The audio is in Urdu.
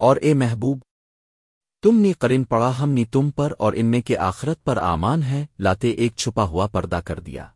اور اے محبوب، تم نے قرن پڑا ہم نے تم پر اور ان میں کے آخرت پر آمان ہے لاتے ایک چھپا ہوا پردہ کر دیا۔